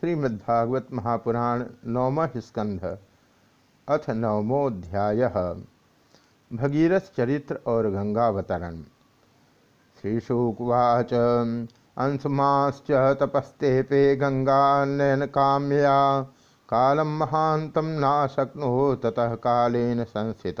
श्रीमद्भागवत महापुराण नवम स्कंध, अथ नवमोध्याय भगीरथ चरित्र और गंगावतरण। श्रीशुकवाच, अंशुमाश्च तपस्ते गंगा नयन काम्या कालम महांतम ना शक्नो ततः कालेन संस्थित।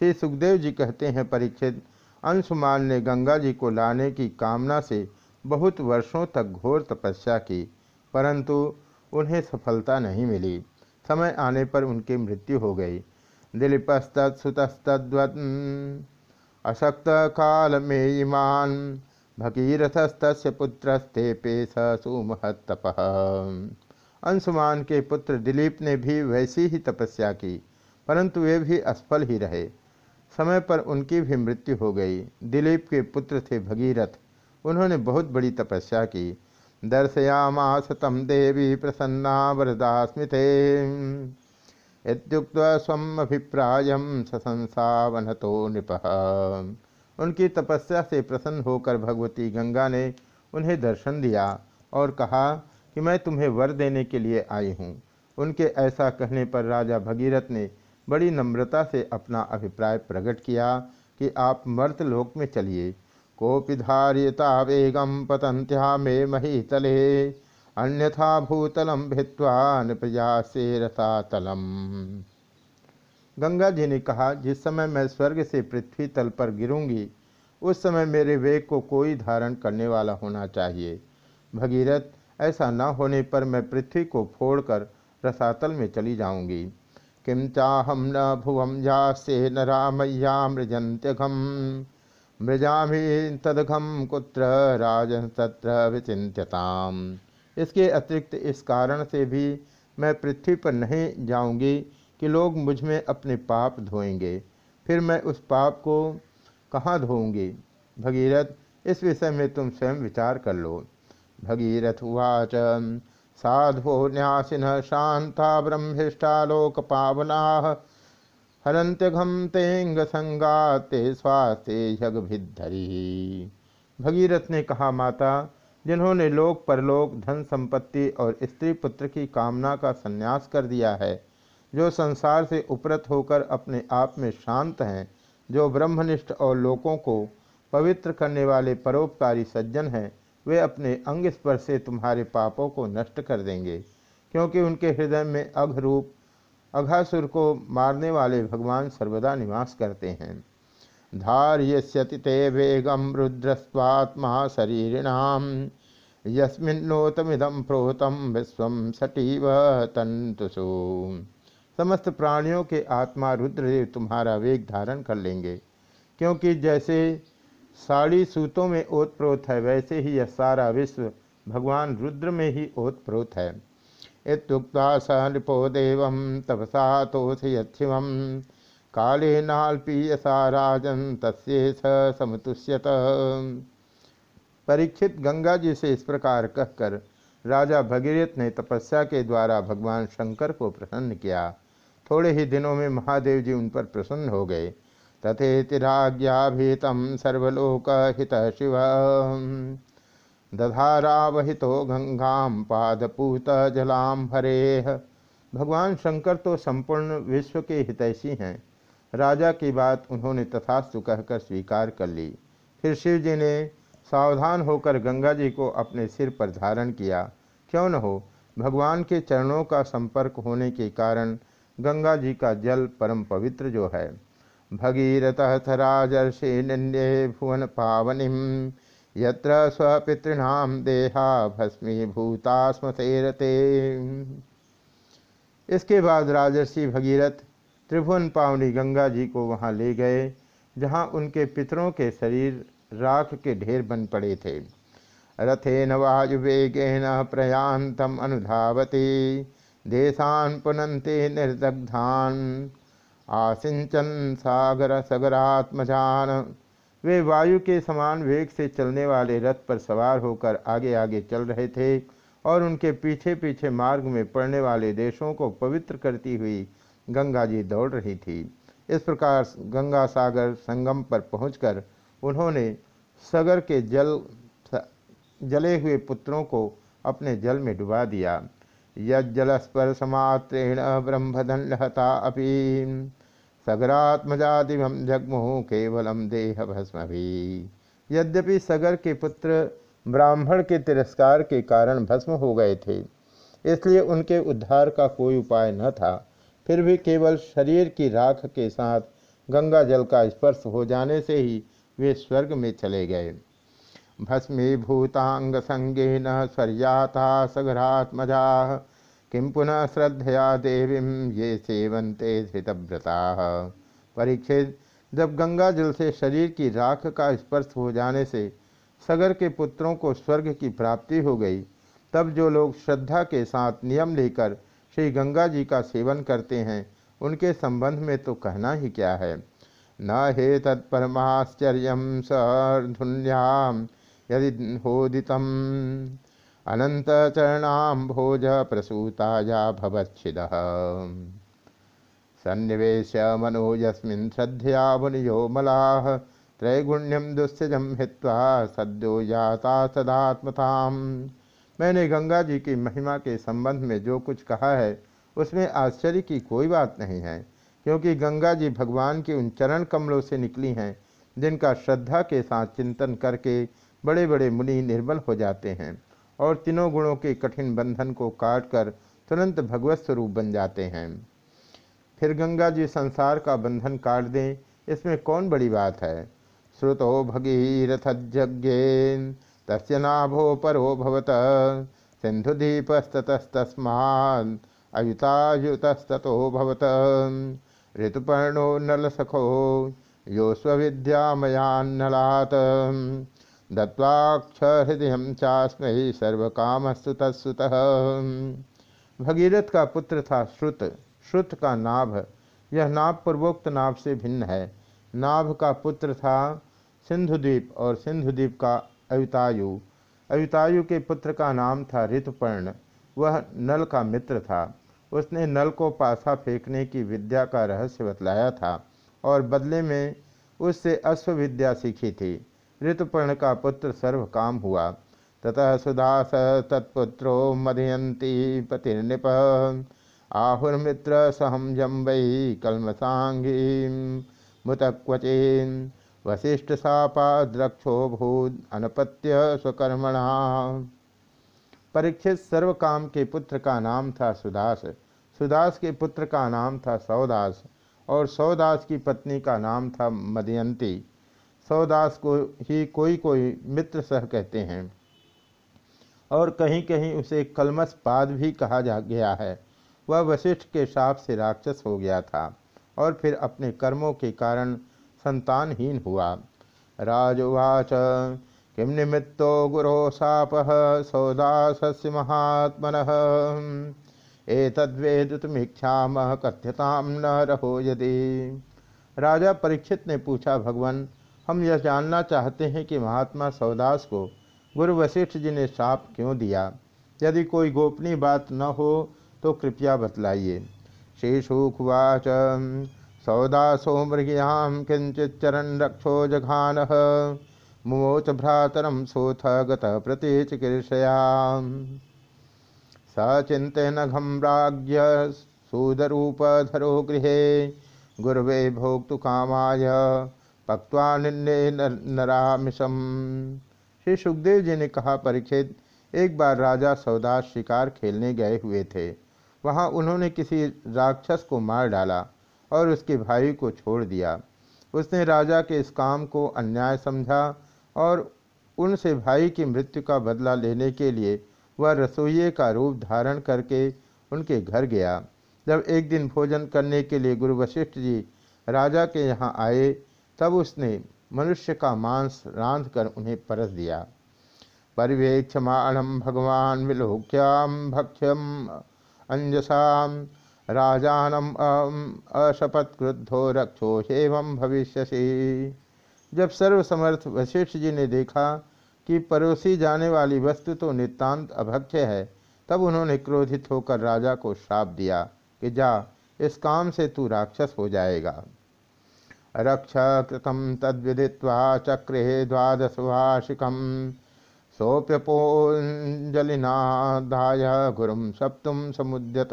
श्री सुखदेव जी कहते हैं, परीक्षित, अंशुमान ने गंगा जी को लाने की कामना से बहुत वर्षों तक घोर तपस्या की। परंतु उन्हें सफलता नहीं मिली। समय आने पर उनकी मृत्यु हो गई। दिलीपस्तुतस्तवत् अशक्त काल में ईमान भगीरथस्त पुत्रस्ते पे सुमहत्तप। अंशुमान के पुत्र दिलीप ने भी वैसी ही तपस्या की, परंतु वे भी असफल ही रहे। समय पर उनकी भी मृत्यु हो गई। दिलीप के पुत्र थे भगीरथ। उन्होंने बहुत बड़ी तपस्या की। दर्शयामास तम देवी प्रसन्ना वरदा स्मृते इत्युक्त स्वमभिप्राय सशंसावनतो नृप। उनकी तपस्या से प्रसन्न होकर भगवती गंगा ने उन्हें दर्शन दिया और कहा कि मैं तुम्हें वर देने के लिए आई हूँ। उनके ऐसा कहने पर राजा भगीरथ ने बड़ी नम्रता से अपना अभिप्राय प्रकट किया कि आप मर्त लोक में चलिए। कोपि धार्यता वेगम पतंत्या मे महीतले, अन्यथा भूतलम भित्वा नृपया से रसातलम। गंगा जी ने कहा, जिस समय मैं स्वर्ग से पृथ्वी तल पर गिरूँगी, उस समय मेरे वेग को कोई धारण करने वाला होना चाहिए। भगीरथ, ऐसा न होने पर मैं पृथ्वी को फोड़कर रसातल में चली जाऊँगी। किम चाहम न भुवम जा से न रामय्या मृजंत्यघम मृजामी तदघम कुत्र राजन तत्र विचिंत्यताम इसके अतिरिक्त इस कारण से भी मैं पृथ्वी पर नहीं जाऊँगी कि लोग मुझमें अपने पाप धोएँगे। फिर मैं उस पाप को कहाँ धोऊँगी? भगीरथ, इस विषय में तुम स्वयं विचार कर लो। भगीरथ उवाच, साधो न्यासिन शांता ब्रह्मिष्ठा लोक पावना हरंत्यघम तेंग संगाते स्वास्थ्य यज्ञभिधरी भगीरथ ने कहा, माता, जिन्होंने लोक परलोक, धन संपत्ति और स्त्री पुत्र की कामना का संन्यास कर दिया है, जो संसार से उपरत होकर अपने आप में शांत हैं, जो ब्रह्मनिष्ठ और लोकों को पवित्र करने वाले परोपकारी सज्जन हैं, वे अपने अंग स्पर्श से तुम्हारे पापों को नष्ट कर देंगे, क्योंकि उनके हृदय में अघरूप अघासुर को मारने वाले भगवान सर्वदा निवास करते हैं। धार्यति ते वेगम रुद्रस्वात्मा शरीरिणाम यस्मिन्नोतमिदम प्रोतम विश्व सटीव तंतुसु समस्त प्राणियों के आत्मा रुद्रदेव तुम्हारा वेग धारण कर लेंगे, क्योंकि जैसे साड़ी सूतों में ओतप्रोत है, वैसे ही यह सारा विश्व भगवान रुद्र में ही ओतप्रोत है। इतुक्ता स नृपो देव, तपसा तोषयच्छिव काले नाल्पीयसा राजन तस्े स समतुष्यत। परीक्षित गंगा जी से इस प्रकार कहकर राजा भगीरथ ने तपस्या के द्वारा भगवान शंकर को प्रसन्न किया। थोड़े ही दिनों में महादेव जी उन पर प्रसन्न हो गए। तथेतिराज्ञाभीतम सर्वलोक हित शिव दधारावहितो गंगाम पादपूत जलाम हरे भगवान शंकर तो संपूर्ण विश्व के हितैषी हैं। राजा की बात उन्होंने तथास्तु कहकर स्वीकार कर ली। फिर शिव जी ने सावधान होकर गंगा जी को अपने सिर पर धारण किया। क्यों न हो, भगवान के चरणों का संपर्क होने के कारण गंगा जी का जल परम पवित्र जो है। भगीरथ राजर्षि निंदे भुवन पावनिम। यत्र स्वपितृणाम देहा भस्मीभूता स्मसेरते इसके बाद राजर्षि भगीरथ त्रिभुवन पावनी गंगा जी को वहाँ ले गए, जहाँ उनके पितरों के शरीर राख के ढेर बन पड़े थे। रथेन वायुवेगेन प्रयांतम अनुधावती, देशान पुनंते निर्दग्धान। आसिंचन सागर सगरात्मजान वे वायु के समान वेग से चलने वाले रथ पर सवार होकर आगे आगे चल रहे थे और उनके पीछे पीछे मार्ग में पड़ने वाले देशों को पवित्र करती हुई गंगा जी दौड़ रही थी। इस प्रकार गंगा सागर संगम पर पहुंचकर उन्होंने सगर के जल जले हुए पुत्रों को अपने जल में डुबा दिया। यज्जलस्पर्शमात्रेण ब्रह्मदंडहता अपि। सगरात्मजादिवम जगमुह केवलम देह भस्म भी यद्यपि सगर के पुत्र ब्राह्मण के तिरस्कार के कारण भस्म हो गए थे, इसलिए उनके उद्धार का कोई उपाय न था। फिर भी केवल शरीर की राख के साथ गंगा जल का स्पर्श हो जाने से ही वे स्वर्ग में चले गए। भस्मीभूतांग संगे न स्वर्याता सघरात्मजा किम पुनः श्रद्धया देवी ये सेवंते धृतव्रता। परीक्षित जब गंगा जल से शरीर की राख का स्पर्श हो जाने से सगर के पुत्रों को स्वर्ग की प्राप्ति हो गई, तब जो लोग श्रद्धा के साथ नियम लेकर श्री गंगा जी का सेवन करते हैं, उनके संबंध में तो कहना ही क्या है? न हे तत्परमाश्चर्य सर्धुन्याम यदि होदित। अनंत चरणाम भोज प्रसूताया भवच्छिद। सन्निवेश मनो यस्मिन् श्रद्धया मुनियो मलाह त्रैगुण्यम दुस्सजम हित्वा सद्यो जाता सदात्मताम। मैंने गंगा जी की महिमा के संबंध में जो कुछ कहा है, उसमें आश्चर्य की कोई बात नहीं है, क्योंकि गंगा जी भगवान के उन चरण कमलों से निकली हैं, जिनका श्रद्धा के साथ चिंतन करके बड़े बड़े मुनि निर्मल हो जाते हैं। और तीनों गुणों के कठिन बंधन को काट कर तुरंत भगवत स्वरूप बन जाते हैं। फिर गंगा जी संसार का बंधन काट दें, इसमें कौन बड़ी बात है? श्रुतो भगीरथ जज्ञेन तस्य नाभो परो भवत सिंधुदीपस्ततस्तस्मान् अयुतायुतस्ततो भवत। ऋतुपर्णो नल सखो यो स्वविद्यामयान्नलात्। दत्वाक्षहृदय चास्मै सर्वकामस्तु तत्सुतः भगीरथ का पुत्र था श्रुत। श्रुत का नाभ। यह नाभ पूर्वोक्त नाभ से भिन्न है। नाभ का पुत्र था सिंधुद्वीप और सिंधुद्वीप का अवितायु। अवितायु के पुत्र का नाम था ऋतुपर्ण। वह नल का मित्र था। उसने नल को पासा फेंकने की विद्या का रहस्य बतलाया था और बदले में उससे अश्वविद्या सीखी थी। ऋतुपर्ण का पुत्र सर्व काम हुआ। ततः सुदास तत्पुत्रो मदयंती पतिर्निप। आहुर्मित्र सहम जम्बई कलमसांगी मुतक्वचेन वशिष्ठ सापाद्रक्षो भूत अनपत्य स्वकर्मणा। परीक्षित सर्व काम के पुत्र का नाम था सुदास। सुदास के पुत्र का नाम था सौदास। और सौदास की पत्नी का नाम था मदयंती सौदास को ही कोई कोई मित्र सह कहते हैं। और कहीं कहीं उसे कलमस पाद भी कहा जा गया है। वह वशिष्ठ के शाप से राक्षस हो गया था और फिर अपने कर्मों के कारण संतानहीन हुआ। राजुवाच किम निमित्तो गुरो शाप सौदास्य महात्मन? एतद्वेदुतमीक्षाम कथ्यताम न रहो यदि। राजा परीक्षित ने पूछा, भगवान हम यह जानना चाहते हैं कि महात्मा सौदास को गुरु वशिष्ठ जी ने साप क्यों दिया? यदि कोई गोपनीय बात न हो तो कृपया बतलाइए। शेषुखवाच सौदासो किंचित चरण रक्षो जघान, मुमोच भ्रातरम सोथ गत प्रति चिकीर्षयां सचिंतनघम राज्य सुदरूपधरो गृह, गुरवे भोक्तु कामाय। पक्वा निन्ने नरामिशम श्री सुखदेव जी ने कहा परीक्षित एक बार राजा सौदास शिकार खेलने गए हुए थे। वहाँ उन्होंने किसी राक्षस को मार डाला और उसके भाई को छोड़ दिया। उसने राजा के इस काम को अन्याय समझा और उनसे भाई की मृत्यु का बदला लेने के लिए वह रसोइये का रूप धारण करके उनके घर गया। जब एक दिन भोजन करने के लिए गुरु वशिष्ठ जी राजा के यहाँ आए तब उसने मनुष्य का मांस रांध कर उन्हें परस दिया। परिवेक्षमाणम भगवान विलोक्याम भक्ष्यम अंजसाम राजानम अशपथ क्रुद्धो रक्षो हेवम भविष्यसी। जब सर्वसमर्थ वशिष्ठ जी ने देखा कि परोसी जाने वाली वस्तु तो नितांत अभक्ष्य है, तब उन्होंने क्रोधित होकर राजा को श्राप दिया कि जा, इस काम से तू राक्षस हो जाएगा। रक्ष कृतम तद्विदित्वा चक्रे द्वादश वार्षिकम सोप्यपोजलिनादाय गुरुम सप्तुम समुद्यत।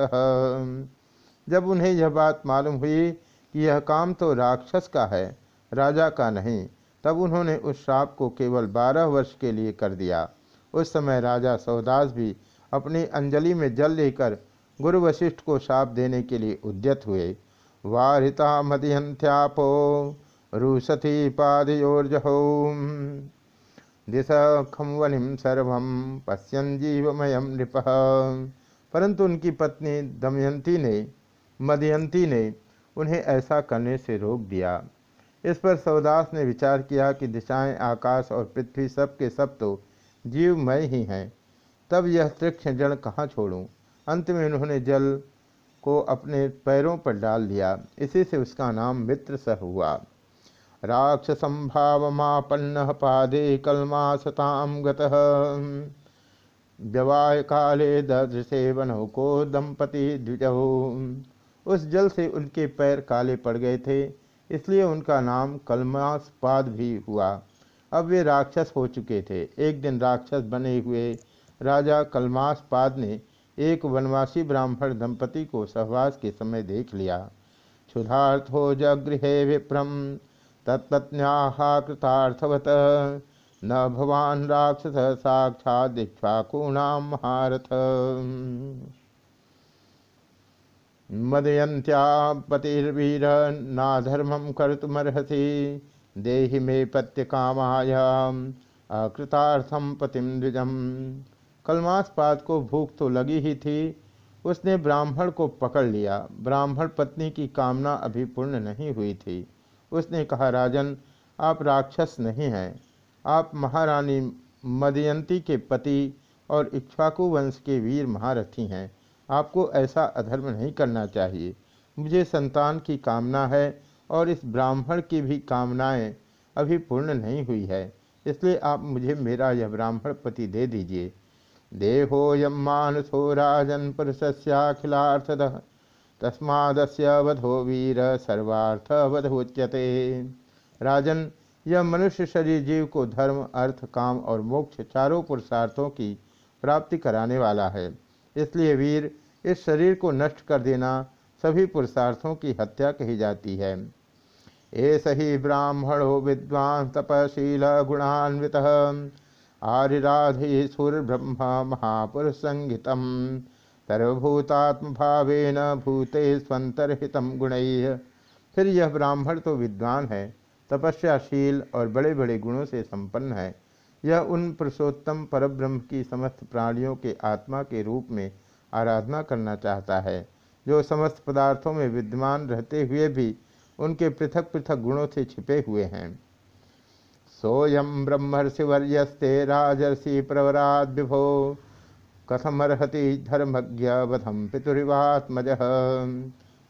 जब उन्हें यह बात मालूम हुई कि यह काम तो राक्षस का है, राजा का नहीं, तब उन्होंने उस श्राप को केवल बारह वर्ष के लिए कर दिया। उस समय राजा सौदास भी अपनी अंजलि में जल लेकर गुरु वशिष्ठ को श्राप देने के लिए उद्यत हुए। वारिता मदिहंत्यापो रूसथी पादयोर्जहो दिश सर्वम पश्यन जीवमय नृप। परंतु उनकी पत्नी दमयंती ने, मदयंती ने उन्हें ऐसा करने से रोक दिया। इस पर सौदास ने विचार किया कि दिशाएँ, आकाश और पृथ्वी सब के सब तो जीवमय ही हैं। तब यह तीक्ष्ण जड़ कहाँ छोड़ूं? अंत में उन्होंने जल को अपने पैरों पर डाल दिया। इसी से उसका नाम मित्र सह हुआ। राक्षसंभावमापन्न पादे कलमासताम गवाय काले दृशे वनौ को दंपति द्विजहु। उस जल से उनके पैर काले पड़ गए थे, इसलिए उनका नाम कलमासपाद भी हुआ। अब वे राक्षस हो चुके थे। एक दिन राक्षस बने हुए राजा कलमासपाद ने एक वनवासी ब्राह्मण दंपति को सहवास के समय देख लिया। क्षुधार्थो जगृहे विप्रम तत्पत्न्याकृतार्थवत न भवान राक्षस साक्षात दीक्षाकूणाम महारथ। मदयंत्या पतिर्वीर नाधर्मम कर्तुमर्हसी। देहि मे पत्य कामायाम अकृतार्थम पतिम द्विजम। कलमासपाद को भूख तो लगी ही थी। उसने ब्राह्मण को पकड़ लिया। ब्राह्मण पत्नी की कामना अभी पूर्ण नहीं हुई थी। उसने कहा, राजन, आप राक्षस नहीं हैं। आप महारानी मदयंती के पति और इक्ष्वाकु वंश के वीर महारथी हैं। आपको ऐसा अधर्म नहीं करना चाहिए। मुझे संतान की कामना है और इस ब्राह्मण की भी कामनाएँ अभी पूर्ण नहीं हुई है। इसलिए आप मुझे मेरा यह ब्राह्मण पति दे दीजिए। देहोयम मानसो राजन पुरुषस्याखिलार्थद तस्मादस्य वधो वीर सर्वार्थ वधोच्यते राजन, यह मनुष्य शरीर, जीव को धर्म, अर्थ, काम और मोक्ष चारों पुरुषार्थों की प्राप्ति कराने वाला है। इसलिए वीर, इस शरीर को नष्ट कर देना सभी पुरुषार्थों की हत्या कही जाती है। ऐस ही ब्राह्मणो विद्वान तपशील गुणान्वित। आरिराधीसुर्ब्रह्म महापुरुष संगीत सर्वभूतात्म भावेन भूते स्वंतरहित गुण। फिर यह ब्राह्मण तो विद्वान है, तपस्याशील और बड़े बड़े गुणों से संपन्न है। यह उन पुरुषोत्तम परब्रह्म की समस्त प्राणियों के आत्मा के रूप में आराधना करना चाहता है, जो समस्त पदार्थों में विद्यमान रहते हुए भी उनके पृथक पृथक गुणों से छिपे हुए हैं। सोयम ब्रह्मर्षिवर्यस्ते राजर्षि प्रवराद विभो कथमर्हति धर्मज्ञ वधम पितुरिवात्मज।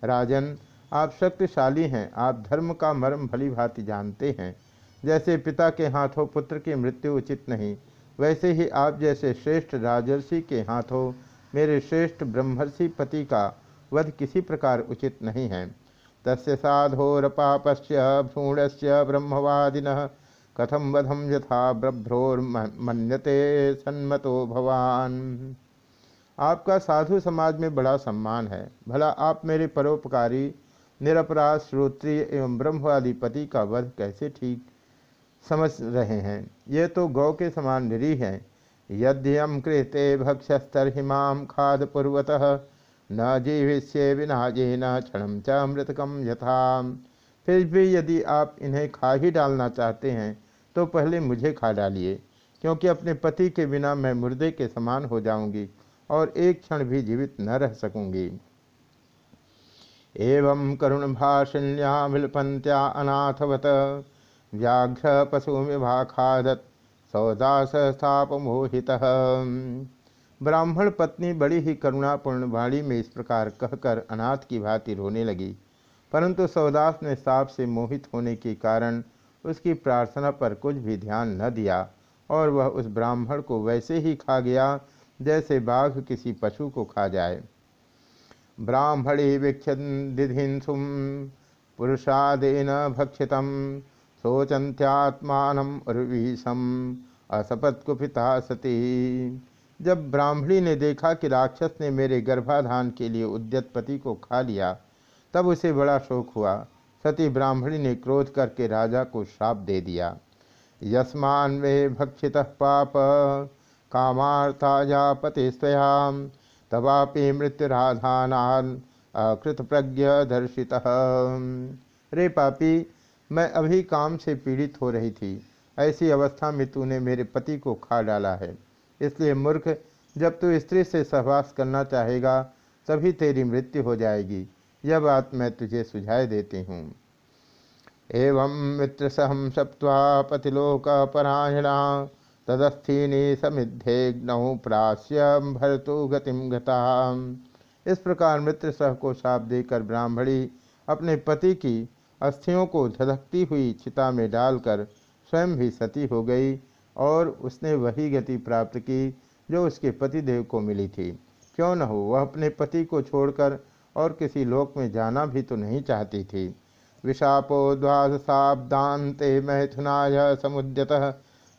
राजन, आप शक्तिशाली हैं। आप धर्म का मर्म भली भांति जानते हैं। जैसे पिता के हाथों पुत्र की मृत्यु उचित नहीं, वैसे ही आप जैसे श्रेष्ठ राजर्षि के हाथों मेरे श्रेष्ठ ब्रह्मर्षि पति का वध किसी प्रकार उचित नहीं है। तस्य साधोर पापस्य भ्रूणस्य ब्रह्मवादिन कथम वधम यथा ब्रभ्रोर्मन्यते सन्मतो भवान। आपका साधु समाज में बड़ा सम्मान है। भला आप मेरे परोपकारी निरपराध श्रोत्रिय एवं ब्रह्मवादी पति का वध कैसे ठीक समझ रहे हैं? ये तो गौ के समान निरी हैं। यद्यम कृते भक्ष्यस्तर्हिमाम खाद पूर्वतः न जीविष्य विनाजे न क्षण च मृतकम यथा। फिर भी यदि आप इन्हें खा ही डालना चाहते हैं तो पहले मुझे खा डालिए, क्योंकि अपने पति के बिना मैं मुर्दे के समान हो जाऊँगी और एक क्षण भी जीवित न रह सकूँगी। एवं करुण भाषण्या मिलपंत्या अनाथवत, व्याघ्र पशुमिभाखादत सौदास स्थाप मोहित ब्राह्मण पत्नी बड़ी ही करुणापूर्ण वाणी में इस प्रकार कहकर अनाथ की भांति रोने लगी, परंतु सौदास ने साप से मोहित होने के कारण उसकी प्रार्थना पर कुछ भी ध्यान न दिया, और वह उस ब्राह्मण को वैसे ही खा गया जैसे बाघ किसी पशु को खा जाए। ब्राह्मणी विक्षिधिंसुम पुरुषादेन भक्षितम शोचंत्यात्मान उर्वीशम असपत कुपिता सती। जब ब्राह्मणी ने देखा कि राक्षस ने मेरे गर्भाधान के लिए उद्यतपति को खा लिया, तब उसे बड़ा शोक हुआ। सती ब्राह्मणी ने क्रोध करके राजा को श्राप दे दिया। यस्मान वे भक्षित पाप, कामार्था पति स्वयाम, तवापि मृत्युराधान अकृत प्रज्ञ दर्शित रे पापी, मैं अभी काम से पीड़ित हो रही थी। ऐसी अवस्था में तूने मेरे पति को खा डाला है। इसलिए मूर्ख, जब तू स्त्री से सहवास करना चाहेगा, तभी तेरी मृत्यु हो जाएगी। यह बात मैं तुझे सुझाए देती हूँ। एवं मित्र सहम सप्वा पतिलोक परायणा तदस्थीनी समिद्धेग्नौ प्रास्य भरतु गतिम। गता इस प्रकार मित्र सह को साप देकर ब्राह्मणी अपने पति की अस्थियों को धधकती हुई चिता में डालकर स्वयं भी सती हो गई और उसने वही गति प्राप्त की जो उसके पतिदेव को मिली थी। क्यों न हो, वह अपने पति को छोड़कर और किसी लोक में जाना भी तो नहीं चाहती थी। विशापो द्वादशाब्दान्ते मैथुनाय समुद्यत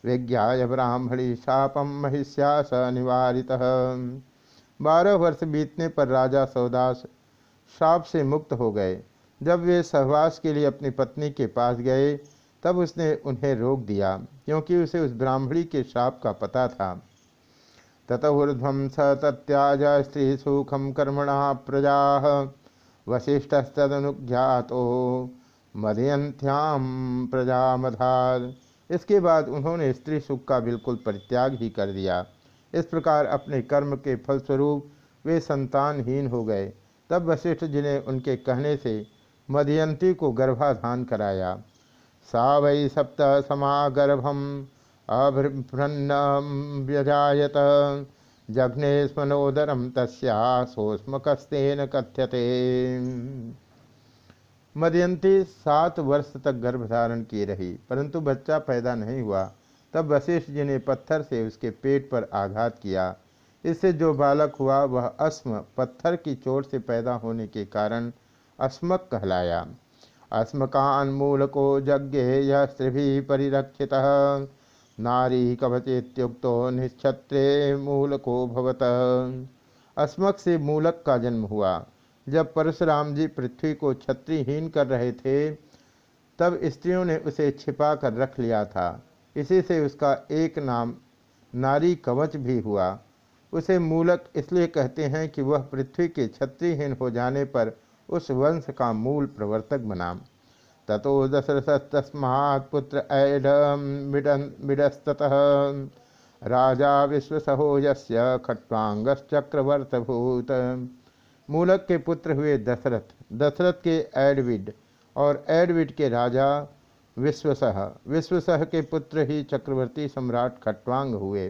विज्ञा ब्राह्मणी शापम महिष्या स निवारित। बारह वर्ष बीतने पर राजा सौदास शाप से मुक्त हो गए। जब वे सहवास के लिए अपनी पत्नी के पास गए, तब उसने उन्हें रोक दिया, क्योंकि उसे उस ब्राह्मणी के श्राप का पता था। ततऊर्ध्वम स तत्याज स्त्री सुखम कर्मण प्रजा वशिष्ठस्तनुज्ञातो मदयंत्याम प्रजा मधार इसके बाद उन्होंने स्त्री सुख का बिल्कुल परित्याग ही कर दिया। इस प्रकार अपने कर्म के फलस्वरूप वे संतानहीन हो गए। तब वशिष्ठ जी ने उनके कहने से मदयंती को गर्भाधान कराया। सा वै सप्त समागर्भम अभृभ्रन्नजायत जघ्ने स्मनोदरम तस्ोस्मकस्तेन कथ्यते। मदयंती सात वर्ष तक गर्भ धारण की रही, परंतु बच्चा पैदा नहीं हुआ। तब वशिष्ठ जी ने पत्थर से उसके पेट पर आघात किया। इससे जो बालक हुआ, वह अस्म पत्थर की चोट से पैदा होने के कारण अस्मक कहलाया। अस्मकान्मूलको जज्ञे यह स्त्रिभिः परिरक्षितः। नारी कवचेत्युक्तो निक्षत्रे मूलको भवत। अस्मक से मूलक का जन्म हुआ। जब परशुराम जी पृथ्वी को छत्रीहीन कर रहे थे, तब स्त्रियों ने उसे छिपा कर रख लिया था। इसी से उसका एक नाम नारी कवच भी हुआ। उसे मूलक इसलिए कहते हैं कि वह पृथ्वी के छत्रीहीन हो जाने पर उस वंश का मूल प्रवर्तक बना। ततो दशरथ तस्मात् पुत्र ऐडमिडस्त राजा विश्वसहो यस्य भूत मूलक के पुत्र हुए दशरथ। दशरथ के एडविड और एडविड के राजा विश्वसह। विश्वसह के पुत्र ही चक्रवर्ती सम्राट खट्वांग हुए।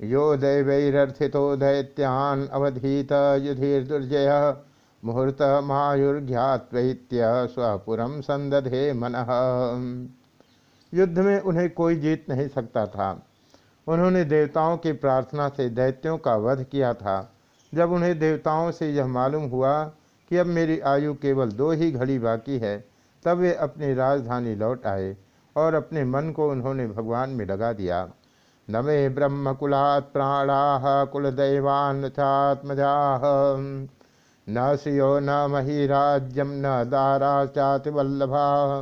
यो दैवैरर्थितो दैत्यान अवधीत युधिर्दुर्जय। मुहूर्त मायुर्घ्यात्वैत्य स्वपुरम संदधे मन। युद्ध में उन्हें कोई जीत नहीं सकता था। उन्होंने देवताओं की प्रार्थना से दैत्यों का वध किया था। जब उन्हें देवताओं से यह मालूम हुआ कि अब मेरी आयु केवल दो ही घड़ी बाकी है, तब वे अपनी राजधानी लौट आए और अपने मन को उन्होंने भगवान में लगा दिया। नमे ब्रह्म कुलात् प्राणा कुलदैवान चात्मजा। न श्रियो न मही राज्यम न दारा चाति वल्लभा।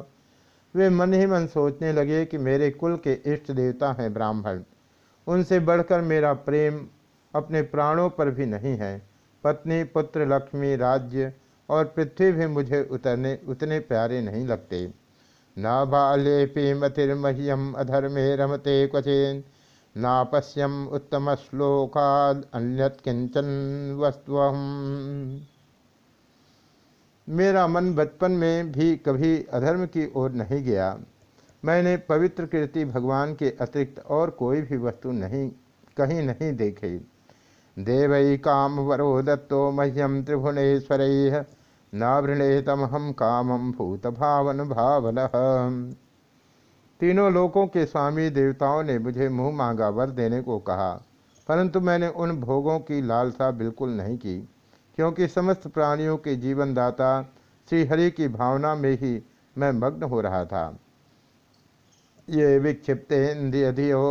वे मन ही मन सोचने लगे कि मेरे कुल के इष्ट देवता हैं ब्राह्मण। उनसे बढ़कर मेरा प्रेम अपने प्राणों पर भी नहीं है। पत्नी, पुत्र, लक्ष्मी, राज्य और पृथ्वी भी मुझे उतरने, उतने प्यारे नहीं लगते। न बाल्ये मतिर्मह्यम अधर्मे रमते क्वचेन। नापश्यम उत्तम श्लोकाद अन्यत किंचन वस्तु मेरा मन बचपन में भी कभी अधर्म की ओर नहीं गया। मैंने पवित्र कीर्ति भगवान के अतिरिक्त और कोई भी वस्तु नहीं, कहीं नहीं देखी। देवई काम वरो दत्तो मह्यम त्रिभुवनेश्वर न वृणे तमहम कामम भूत भावन भावन। तीनों लोकों के स्वामी देवताओं ने मुझे मुँह मांगा वर देने को कहा, परंतु मैंने उन भोगों की लालसा बिल्कुल नहीं की। क्योंकि समस्त प्राणियों के जीवनदाता श्रीहरि की भावना में ही मैं मग्न हो रहा था। ये विक्षिप्तेन्द्रियधियो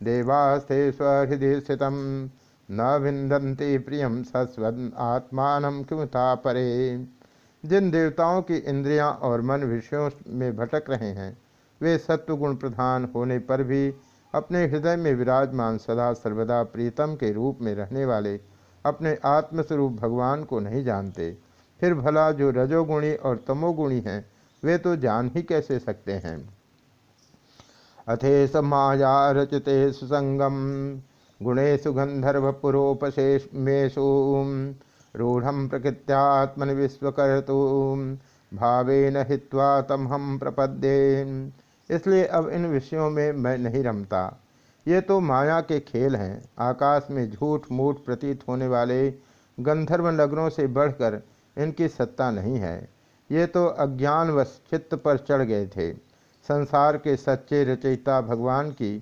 देवास्ते स्वहृदय स्थित न विंदन्ति प्रियम सस्वद आत्मान किमुता परे। जिन देवताओं की इंद्रियाँ और मन विषयों में भटक रहे हैं, वे सत्वगुण प्रधान होने पर भी अपने हृदय में विराजमान सदा सर्वदा प्रीतम के रूप में रहने वाले अपने आत्मस्वरूप भगवान को नहीं जानते। फिर भला जो रजोगुणी और तमोगुणी हैं, वे तो जान ही कैसे सकते हैं? अथे माया रचते सुसंगम गुणेशु गंधर्वपुरोपशेषमेशु रूढ़ प्रकृत्यात्मन विश्वकर्तु भावेन हित्वा तम हम प्रपद्ये। इसलिए अब इन विषयों में मैं नहीं रमता। ये तो माया के खेल हैं। आकाश में झूठ मूठ प्रतीत होने वाले गंधर्व नगरों से बढ़कर इनकी सत्ता नहीं है। ये तो अज्ञानवश चित्त पर चढ़ गए थे। संसार के सच्चे रचयिता भगवान की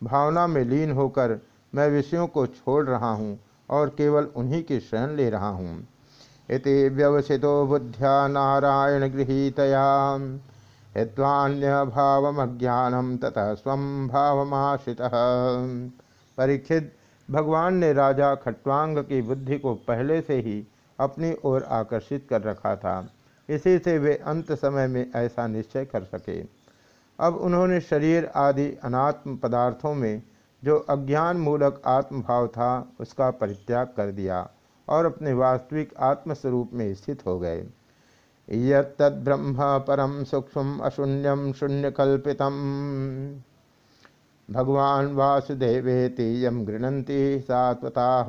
भावना में लीन होकर मैं विषयों को छोड़ रहा हूँ और केवल उन्हीं की शरण ले रहा हूँ। इति व्यवसितो बुद्ध्या नारायण गृहीतया हित्वान्य भावमज्ञानम तथा स्व भावमाश्रित। परीक्षित, भगवान ने राजा खट्वांग की बुद्धि को पहले से ही अपनी ओर आकर्षित कर रखा था। इसी से वे अंत समय में ऐसा निश्चय कर सके। अब उन्होंने शरीर आदि अनात्म पदार्थों में जो अज्ञान मूलक आत्मभाव था, उसका परित्याग कर दिया और अपने वास्तविक आत्मस्वरूप में स्थित हो गए। यद्ब्रह्म परम सूक्ष्म अशून्यम शून्यकल्पित। भगवान वासुदेवेति यम गृणंती सात्वता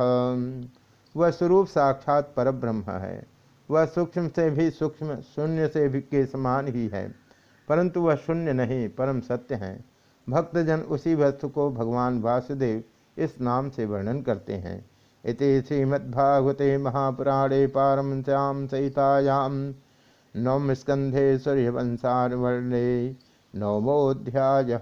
वह स्वरूप साक्षात परब्रह्म है। वह सूक्ष्म से भी सूक्ष्म, शून्य से भी के समान ही है। परंतु वह शून्य नहीं, परम सत्य है। भक्तजन उसी वस्तु को भगवान वासुदेव इस नाम से वर्णन करते हैं। इति श्रीमद्भागवते महापुराणे पारमश्याम सहितायाम। नवम स्कंधे सूर्यवंशार वर्णे नवमोध्याय